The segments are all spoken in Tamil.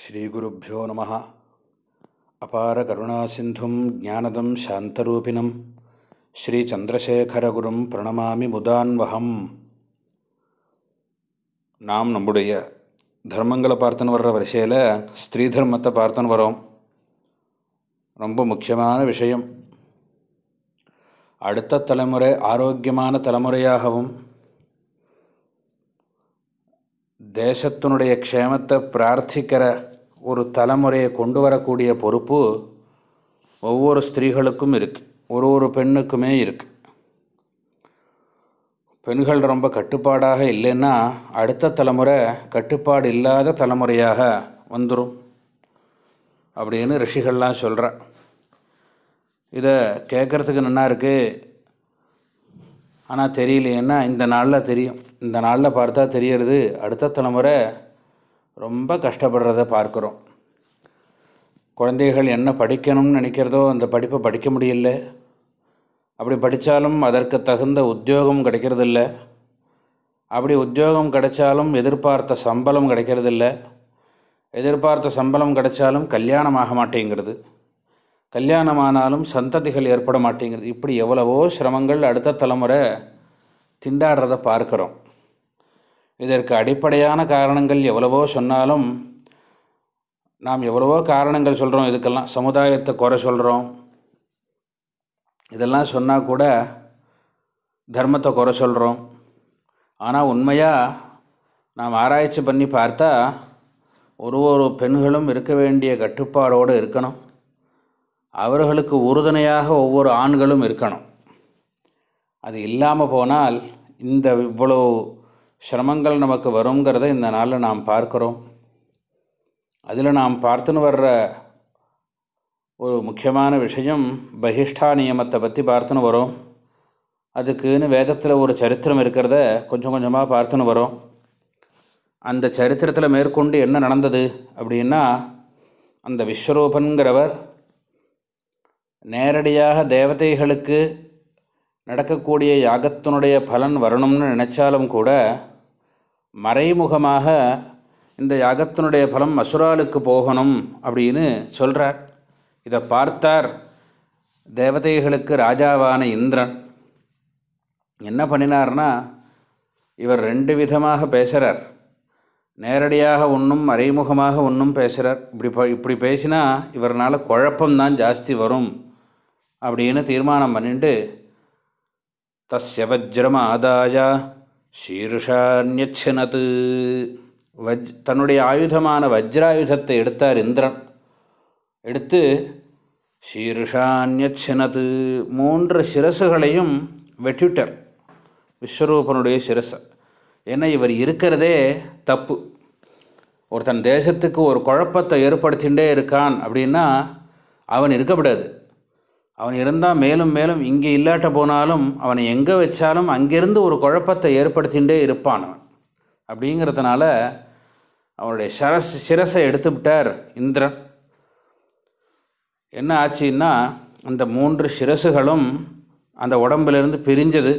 ஸ்ரீகுருப்போ நம. அபார கருணாசிந்தும் ஜானதம் சாந்தரூபிணம். ஸ்ரீச்சந்திரசேகரகுரும் பிரணமாமி முதான்வகம் நாம் நம்முடைய தர்மங்களை பார்த்துன்னு வர்ற வரிசையில் ஸ்ரீ தர்மத்தை பார்த்துன்னு வரோம். ரொம்ப முக்கியமான விஷயம். அடுத்த தலைமுறை ஆரோக்கியமான தலைமுறையாகவும் தேசத்தினுடைய க்ஷேமத்தை பிரார்த்திக்கிற ஒரு தலைமுறையை கொண்டு வரக்கூடிய பொறுப்பு ஒவ்வொரு ஸ்திரீகளுக்கும் இருக்குது ஒரு ஒரு பெண்ணுக்குமே இருக்குது பெண்கள் ரொம்ப கட்டுப்பாடாக இல்லைன்னா அடுத்த தலைமுறை கட்டுப்பாடு இல்லாத தலைமுறையாக வந்துடும் அப்படின்னு ரிஷிகள்லாம் சொல்கிற இதை கேட்குறதுக்கு நல்லா இருக்குது ஆனால் தெரியலையேன்னா இந்த நாளில் தெரியும். இந்த நாளில் பார்த்தா தெரியறது அடுத்த தலைமுறை ரொம்ப கஷ்டப்படுறத பார்க்குறோம். குழந்தைகள் என்ன படிக்கணும்னு நினைக்கிறதோ அந்த படிப்பை படிக்க முடியல. அப்படி படித்தாலும் அதற்கு தகுந்த உத்தியோகம் கிடைக்கிறதில்ல. அப்படி உத்தியோகம் கிடைச்சாலும் எதிர்பார்த்த சம்பளம் கிடைக்கிறதில்ல. எதிர்பார்த்த சம்பளம் கிடைச்சாலும் கல்யாணம் ஆக மாட்டேங்கிறது. கல்யாணமானாலும் சந்ததிகள் ஏற்பட மாட்டேங்கிறது. இப்படி எவ்வளவோ சிரமங்கள் அடுத்த தலைமுறை திண்டாடுறதை பார்க்குறோம். இதற்கு அடிப்படையான காரணங்கள் எவ்வளவோ சொன்னாலும் நாம் எவ்வளவோ காரணங்கள் சொல்கிறோம் இதுக்கெல்லாம் சமுதாயத்தை குறை சொல்கிறோம் இதெல்லாம் சொன்னால் கூட தர்மத்தை குறை சொல்கிறோம் ஆனால் உண்மையாக நாம் ஆராய்ச்சி பண்ணி பார்த்தா ஒரு ஒரு பெண்களும் இருக்க வேண்டிய கட்டுப்பாடோடு இருக்கணும். அவர்களுக்கு உறுதுணையாக ஒவ்வொரு ஆண்களும் இருக்கணும். அது இல்லாமல் போனால் இந்த இவ்வளோ சிரமங்கள் நமக்கு வருங்கிறத இந்த நாளில் நாம் பார்க்குறோம். அதில் நாம் பார்த்துன்னு வர்ற ஒரு முக்கியமான விஷயம் பகிஷ்டா நியமத்தை பற்றி பார்த்துன்னு வரோம். அதுக்குன்னு வேதத்தில் ஒரு சரித்திரம் இருக்கிறத கொஞ்சம் கொஞ்சமாக பார்த்துன்னு வரோம். அந்த சரித்திரத்தில் மேற்கொண்டு என்ன நடந்தது அப்படின்னா அந்த விஸ்வரூபன்கிறவர் நேரடியாக தேவதைகளுக்கு நடக்கக்கூடிய யாகத்தினுடைய பலன் வரணும்னு நினச்சாலும் கூட மறைமுகமாக இந்த யாகத்தினுடைய பலம் அசுராலுக்கு போகணும் அப்படின்னு சொல்கிறார் இதை பார்த்தார் தேவதைகளுக்கு ராஜாவான இந்திரன். என்ன பண்ணினார்னா இவர் ரெண்டு விதமாக பேசுகிறார் நேரடியாக ஒன்றும் மறைமுகமாக ஒன்றும் பேசுகிறார் இப்படி இப்படி பேசினா இவரால் குழப்பம்தான் ஜாஸ்தி வரும். அப்படின்னு தீர்மானம் பண்ணிட்டு தஸ்ய வஜ்ரம் ஆதாய ஷீர்ஷான்யச்சனது. வஜ் தன்னுடைய ஆயுதமான வஜ்ராயுதத்தை எடுத்தார் இந்திரன். எடுத்து ஷீர்ஷான்யச்சனது மூன்று சிரசுகளையும் வெட்டிட்டார் விஸ்வரூபனுடைய சிரசை. ஏன்னா இவர் இருக்கிறதே தப்பு. ஒருத்தன் தேசத்துக்கு ஒரு குழப்பத்தை ஏற்படுத்திகிட்டே இருக்கான் அப்படின்னா அவன் இருக்கப்படாது அவன் இருந்தால் மேலும் மேலும் இங்கே இல்லாட்ட போனாலும் அவனை எங்கே வச்சாலும் அங்கேருந்து ஒரு குழப்பத்தை ஏற்படுத்திகிட்டே இருப்பான் அவன். அப்படிங்கிறதுனால அவனுடைய சரஸ் சிரசை எடுத்துவிட்டார் இந்திரன். என்ன ஆச்சுன்னா அந்த மூன்று சிரசுகளும் அந்த உடம்பிலிருந்து பிரிஞ்சது.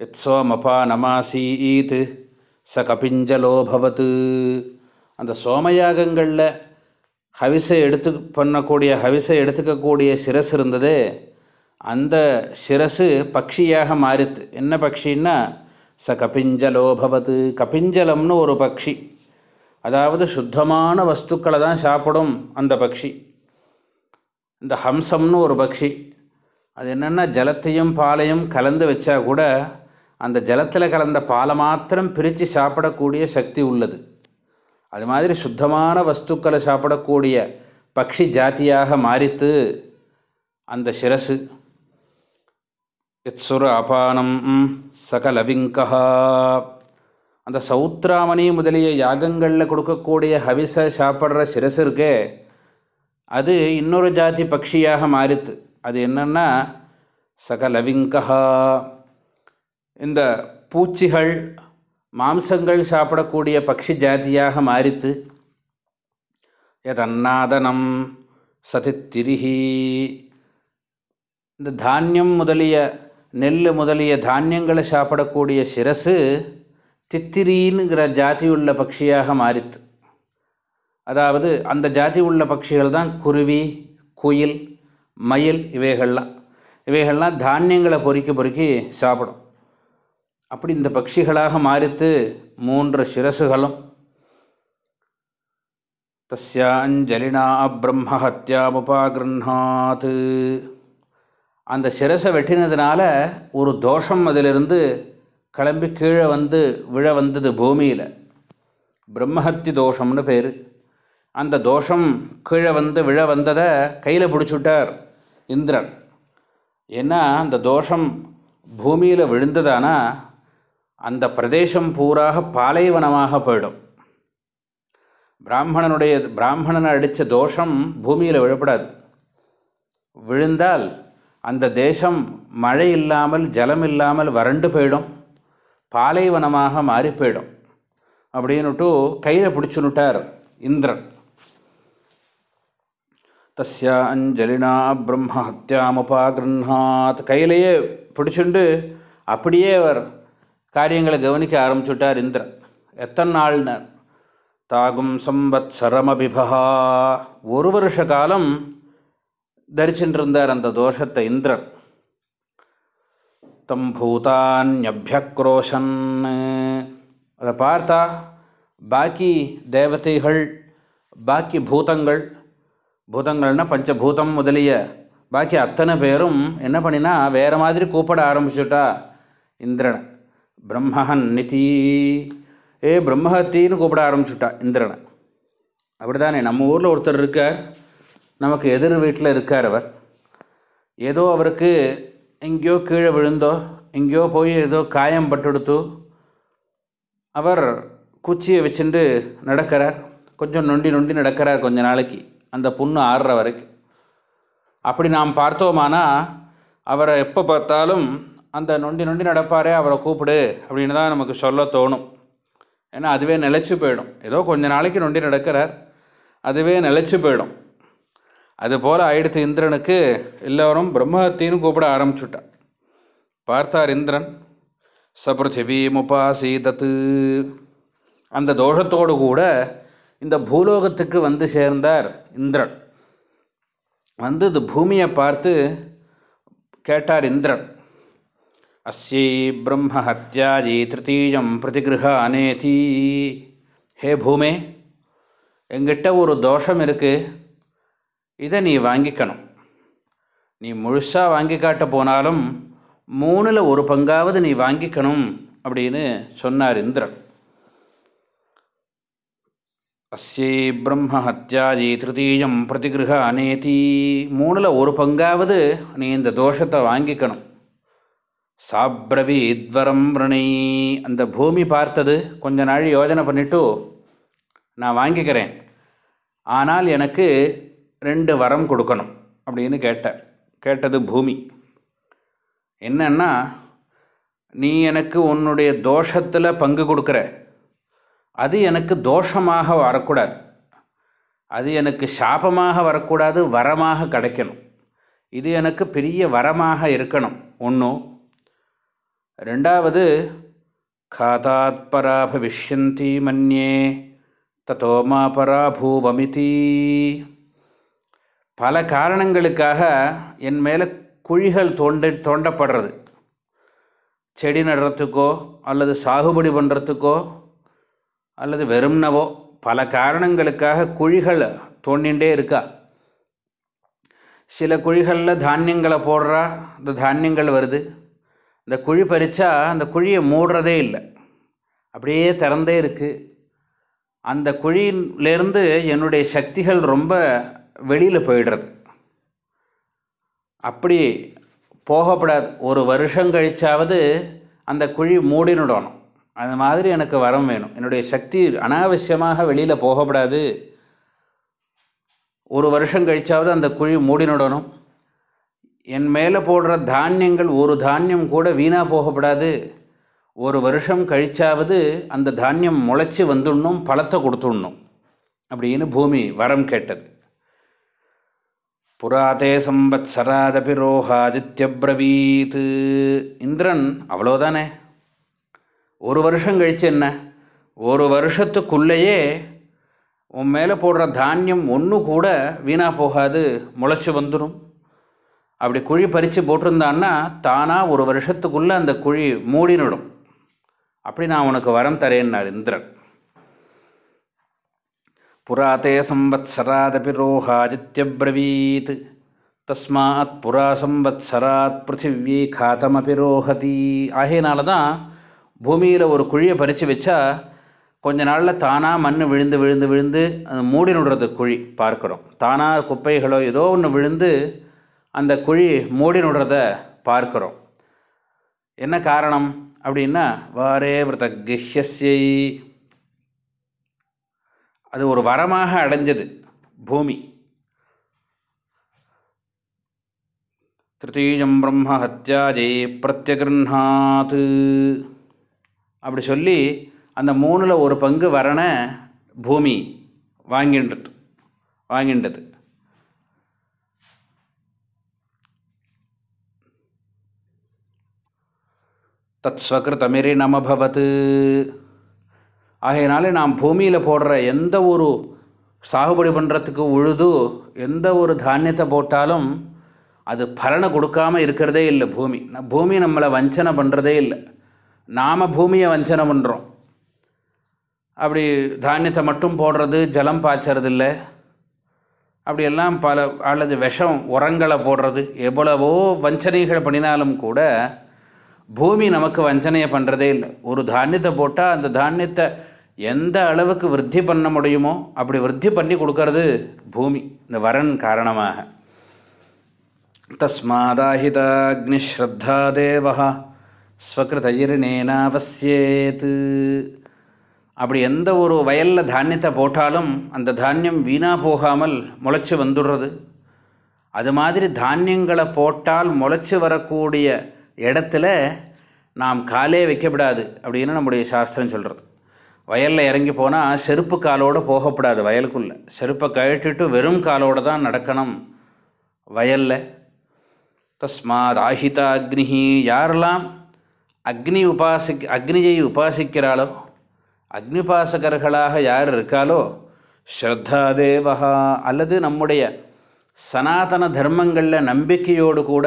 எத்ஸோ மபா நமாசி ஈத் ச கபிஞ்சலோபவத்து அந்த சோமயாகங்களில் ஹவிசை எடுத்து பண்ணக்கூடிய ஹவிசை எடுத்துக்கக்கூடிய சிரஸ் இருந்தது. அந்த சிரசு பக்ஷியாக மாறித்து என்ன பக்ஷின்னா ச கபிஞ்சலோபவத்து கபிஞ்சலம்னு ஒரு பக்ஷி. அதாவது சுத்தமான வஸ்துக்களை தான் சாப்பிடும் அந்த பக்ஷி. இந்த ஹம்சம்னு ஒரு பக்ஷி. அது என்னென்னா ஜலத்தையும் பாலையும் கலந்து வச்சா கூட அந்த ஜலத்தில் கலந்த பாலை மாத்திரம் பிரித்து சாப்பிடக்கூடிய சக்தி உள்ளது. அது மாதிரி சுத்தமான வஸ்துக்களை சாப்பிடக்கூடிய பக்ஷி ஜாத்தியாக மாறித்து அந்த சிரசு. இத்சுர அபானம் சகலவிங்கா அந்த சௌத்ராமணி முதலிய யாகங்களில் கொடுக்கக்கூடிய ஹவிசை சாப்பிட்ற சிரசு இருக்கே அது இன்னொரு ஜாதி பக்ஷியாக மாறித்து அது என்னென்னா சகலவிங்கா இந்த பூச்சிகள் மாம்சங்கள் சாப்பிடக்கூடிய பக்ஷி ஜாதியாக மாறித்து எதன்னாதனம் சதித்திரிஹி. இந்த தானியம் முதலிய நெல் முதலிய தானியங்களை சாப்பிடக்கூடிய சிரசு தித்திரின்னுங்கிற ஜாதி உள்ள பட்சியாக மாறித்து அதாவது அந்த ஜாதி உள்ள பட்சிகள் தான் குருவி குயில் மயில் இவைகள்லாம். இவைகள்லாம் தானியங்களை பொறுக்கி பொறுக்கி சாப்பிடும். அப்படி இந்த பட்சிகளாக மாறித்து மூன்று சிரசுகளும் தஸ்யாஞ்சலினா பிரம்மஹத்யாமுபாகிருஹாத் அந்த சிரசை வெட்டினதுனால ஒரு தோஷம் அதிலிருந்து கிளம்பி கீழே வந்து விழ வந்தது பூமியில். பிரம்மஹத்தி தோஷம்னு பேர். அந்த தோஷம் கீழே வந்து விழ வந்ததை கையில் பிடிச்சுட்டார் இந்திரன். ஏன்னா அந்த தோஷம் பூமியில் விழுந்ததானா அந்த பிரதேசம் பூராக பாலைவனமாக போயிடும். பிராமணனுடைய பிராமணனை அடித்த தோஷம் பூமியில் விழப்படாது. விழுந்தால் அந்த தேசம் மழை இல்லாமல் ஜலம் இல்லாமல் வறண்டு போயிடும். பாலைவனமாக மாறி போயிடும். அப்படின்னுட்டு கையில் பிடிச்சுனுட்டார் இந்திரன். தஸ்யா அஞ்சலினா பிரம்ம ஹத்தியாமுபாகிருஹாத் கையிலேயே பிடிச்சுண்டு அப்படியே அவர் காரியங்களை கவனிக்க ஆரம்பிச்சுட்டார் இந்திரன். எத்தனை நாள்னர் தாகும் சம்பத் சரமபிபா ஒரு வருஷ காலம் தரிச்சுட்டு அந்த தோஷத்தை இந்திரன். தம் பூதான்யபியக்ரோஷன். அதை பார்த்தா பாக்கி தேவதைகள் பாக்கி பூதங்கள் பூதங்கள்னால் பஞ்சபூதம் முதலிய பாக்கி அத்தனை பேரும் என்ன பண்ணினா வேறு மாதிரி கூப்பிட ஆரம்பிச்சுட்டா இந்திரனை. பிரம்மஹன் நிதி. ஏ பிரம்மஹத்தின்னு கூப்பிட ஆரம்பிச்சுட்டா இந்திரனை. அப்படி தானே நம்ம ஊரில் ஒருத்தர் இருக்கார். நமக்கு எதிர் வீட்டில் இருக்கார் அவர். ஏதோ அவருக்கு எங்கேயோ கீழே விழுந்தோ எங்கேயோ போய் ஏதோ காயம் பட்டுடுத்து அவர் குச்சியை வச்சுட்டு நடக்கிறார். கொஞ்சம் நொண்டி நொண்டி நடக்கிறார் கொஞ்ச நாளைக்கு. அந்த புண்ணு ஆடுற வரைக்கும். அப்படி நாம் பார்த்தோமானா அவரை எப்போ பார்த்தாலும் அந்த நொண்டி நொண்டி நடப்பாரே அவரை கூப்பிடு அப்படின்னு தான் நமக்கு சொல்ல தோணும். ஏன்னா அதுவே நிலச்சி போயிடும். ஏதோ கொஞ்ச நாளைக்கு நொண்டி நடக்கிறார் அதுவே நிலச்சி போயிடும். அதுபோல் ஆயிடுத்து இந்திரனுக்கு எல்லோரும் பிரம்மஹத்தின்னு கூப்பிட ஆரம்பிச்சுட்டான் பார்த்தார் இந்திரன் சபிருத்திவீமுபாசீதத்து அந்த தோஷத்தோடு கூட இந்த பூலோகத்துக்கு வந்து சேர்ந்தார் இந்திரன். வந்து இது பூமியை பார்த்து கேட்டார் இந்திரன். அஸ்யை பிரம்மஹத்யாஜி திருத்தீயம் பிரதிகிருஹ அனேதி ஹே பூமே எங்கிட்ட ஒரு தோஷம் இருக்குது இதை நீ வாங்கிக்கணும் நீ முழுசாக வாங்கி காட்ட போனாலும் மூணில் ஒரு பங்காவது நீ வாங்கிக்கணும் அப்படின்னு சொன்னார் இந்திரன் அஸ்யை பிரம்ம ஹத்யாஜி திருத்தீயம் பிரதிகிருஹ அநேதி மூணில் ஒரு பங்காவது நீ இந்த தோஷத்தை வாங்கிக்கணும் சாப்ரவீத்வரம் விரணை. அந்த பூமி பார்த்தது கொஞ்ச நாள் யோஜனை பண்ணிவிட்டு நான் வாங்கிக்கிறேன். ஆனால் எனக்கு ரெண்டு வரம் கொடுக்கணும் அப்படின்னு கேட்டேன் கேட்டது பூமி. என்னன்னா நீ எனக்கு உன்னுடைய தோஷத்தில் பங்கு கொடுக்குற. அது எனக்கு தோஷமாக வரக்கூடாது. அது எனக்கு சாபமாக வரக்கூடாது வரமாக கிடைக்கணும். இது எனக்கு பெரிய வரமாக இருக்கணும். ஒன்றும் ரெண்டாவது காதாத் பராபவிஷ்யந்தி மன்யே தத்தோமா பராபூவமிதி பல காரணங்களுக்காக என் மேலே குழிகள் தோண்ட தோண்டப்படுறது. செடி நடுறதுக்கோ அல்லது சாகுபடி பண்ணுறதுக்கோ அல்லது வெறும்னவோ பல காரணங்களுக்காக குழிகள் தோண்டிகிட்டே இருக்கா. சில குழிகளில் தானியங்களை போடுறா இந்த தானியங்கள் வருது. இந்த குழி பறித்தா அந்த குழியை மூடுறதே இல்லை. அப்படியே திறந்தே இருக்குது அந்த குழியிலேருந்து என்னுடைய சக்திகள் ரொம்ப வெளியில் போயிடுறது. அப்படி போகப்படாது. ஒரு வருஷம் கழிச்சாவது அந்த குழி மூடினுடணும். அது மாதிரி எனக்கு வரம் வேணும். என்னுடைய சக்தி அனாவசியமாக வெளியில் போகப்படாது. ஒரு வருஷம் கழிச்சாவது அந்த குழி மூடினுடணும். என் மேலே போடுற தானியங்கள் ஒரு தானியம் கூட வீணாக போகப்படாது. ஒரு வருஷம் கழிச்சாவது அந்த தானியம் முளைச்சி வந்துடணும் பழத்தை கொடுத்துடணும் அப்படின்னு பூமி வரம் கேட்டது. புராதே சம்பத் சராதபி ரோஹாதித்யப்ரவீத் இந்திரன் அவ்வளோதானே ஒரு வருஷம் கழிச்சு என்ன? ஒரு வருஷத்துக்குள்ளேயே உன் மேலே போடுற தானியம் ஒன்று கூட வீணாக போகாது முளைச்சி வந்துடும். அப்படி குழி பறித்து போட்டிருந்தான்னா தானாக ஒரு வருஷத்துக்குள்ளே அந்த குழி மூடினிடும். அப்படி நான் உனக்கு வரம் தரேன்னார் இந்திரன். புராத்தே சம்பத்சராதபி ரோஹாதித்யப்ரவீத் தஸ்மாத் புரா சம்பத்சராத் பிருத்திவி காத்தமபி ரோஹதி. ஆகையினால தான் பூமியில் ஒரு குழியை பறித்து வச்சா கொஞ்ச நாளில் தானாக மண் விழுந்து விழுந்து விழுந்து அது மூடி நுடுறது குழி பார்க்குறோம். தானாக குப்பைகளோ ஏதோ ஒன்று விழுந்து அந்த குழி மூடி நுடுறத பார்க்குறோம். என்ன காரணம்? அப்படின்னா வாரே விரத கிஹ்யஸ்யை அது ஒரு வரமாக அடைஞ்சது பூமி. திருத்தீஜம் பிரம்ம ஹத்யாஜை பிரத்யகிருநாத் அப்படி சொல்லி அந்த மூணில் ஒரு பங்கு வரண பூமி வாங்கின்றது வாங்கின்றது. தத் ஸ்வகிருதமிரி நமபவத்து ஆகையினாலே நாம் பூமியில் போடுற எந்த ஒரு சாகுபடி பண்ணுறதுக்கு உழுது எந்த ஒரு தானியத்தை போட்டாலும் அது பலனை கொடுக்காம இருக்கிறதே இல்லை பூமி. பூமி நம்மளை வஞ்சனை பண்ணுறதே இல்லை. நாம் பூமியை வஞ்சனை பண்ணுறோம் அப்படி தானியத்தை மட்டும் போடுறது ஜலம் பாய்ச்சறது இல்லை அப்படியெல்லாம் பல அல்லது விஷம் உரங்களை போடுறது எவ்வளவோ வஞ்சனைகள் பண்ணினாலும் கூட பூமி நமக்கு வஞ்சனையை பண்ணுறதே இல்லை. ஒரு தானியத்தை போட்டால் அந்த தானியத்தை எந்த அளவுக்கு விருத்தி பண்ண முடியுமோ அப்படி விருத்தி பண்ணி கொடுக்கறது பூமி இந்த வரன் காரணமாக. தஸ்மாதாஹிதாக்னிஸ்ரத்தா தேவா ஸ்வகிருதயிர்னேனாவசியேத். அப்படி எந்த ஒரு வயலில் தானியத்தை போட்டாலும் அந்த தானியம் வீணாக போகாமல் முளைச்சி வந்துடுறது. அது மாதிரி தானியங்களை போட்டால் முளைச்சி வரக்கூடிய இடத்துல நாம் காலே வைக்கப்படாது அப்படின்னு நம்முடைய சாஸ்திரம் சொல்கிறது வயலில் இறங்கி போனால் செருப்பு காலோடு போகக்கூடாது வயலுக்குள்ளே. செருப்பை கழட்டிட்டு வெறும் காலோடு தான் நடக்கணும் வயலில். தஸ்மாத் ஆஹிதா அக்னிஹி. யாரெல்லாம் அக்னி உபாசிக் அக்னியை உபாசிக்கிறாளோ அக்னிபாசகர்களாக யார் இருக்காளோ ஸ்ரத்தா தேவஹா அல்லது நம்முடைய சனாதன தர்மங்களில் நம்பிக்கையோடு கூட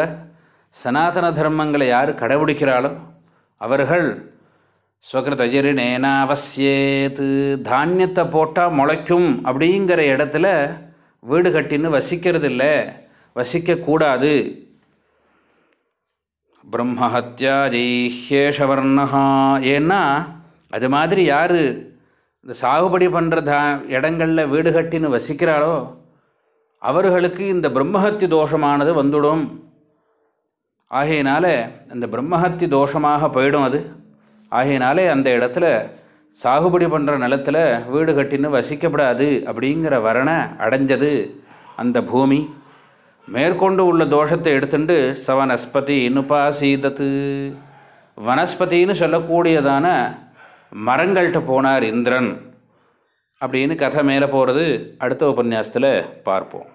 சனாதன தர்மங்களை யார் கடைபிடிக்கிறாளோ அவர்கள் ஸ்வகிருதஜரினேனாவசியேத்து தானியத்தை போட்டால் முளைக்கும் அப்படிங்கிற இடத்துல வீடு கட்டின்னு வசிக்கிறது இல்லை வசிக்கக்கூடாது. பிரம்மஹத்யா ஜெய்ஹேஷவர்ணஹா ஏன்னா அது மாதிரி யார் இந்த சாகுபடி பண்ணுற தா இடங்களில் வீடு கட்டின்னு வசிக்கிறாளோ அவர்களுக்கு இந்த பிரம்மஹத்தி தோஷமானது வந்துடும். ஆகையினால அந்த பிரம்மஹத்தி தோஷமாக போயிடும் அது. ஆகையினாலே அந்த இடத்துல சாகுபடி பண்ணுற நிலத்தில் வீடு கட்டின்னு வசிக்கப்படாது அப்படிங்கிற வரணை அடைஞ்சது அந்த பூமி. மேற்கொண்டு உள்ள தோஷத்தை எடுத்துட்டு சவனஸ்பதி இனுபாசீதத்து. வனஸ்பதின்னு சொல்லக்கூடியதான மரங்கள்கிட்ட போனார் இந்திரன். அப்படின்னு கதை மேலே போகிறது அடுத்த உபன்யாசத்தில் பார்ப்போம்.